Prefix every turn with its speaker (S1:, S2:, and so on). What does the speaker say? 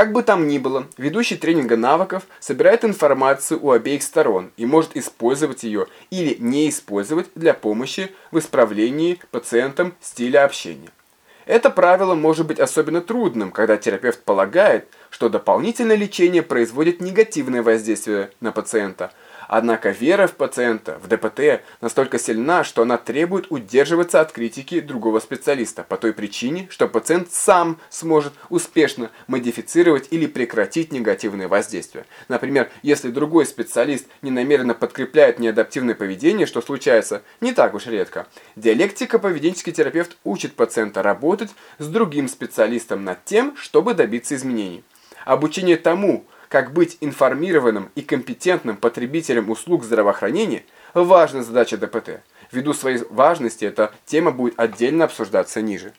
S1: Как бы там ни было, ведущий тренинга навыков собирает информацию у обеих сторон и может использовать ее или не использовать для помощи в исправлении пациентам стиля общения. Это правило может быть особенно трудным, когда терапевт полагает, что дополнительное лечение производит негативное воздействие на пациента – Однако вера в пациента, в ДПТ, настолько сильна, что она требует удерживаться от критики другого специалиста по той причине, что пациент сам сможет успешно модифицировать или прекратить негативные воздействия. Например, если другой специалист ненамеренно подкрепляет неадаптивное поведение, что случается не так уж редко, диалектика-поведенческий терапевт учит пациента работать с другим специалистом над тем, чтобы добиться изменений. Обучение тому, как быть информированным и компетентным потребителем услуг здравоохранения – важная задача ДПТ. Ввиду своей важности эта тема будет отдельно обсуждаться ниже.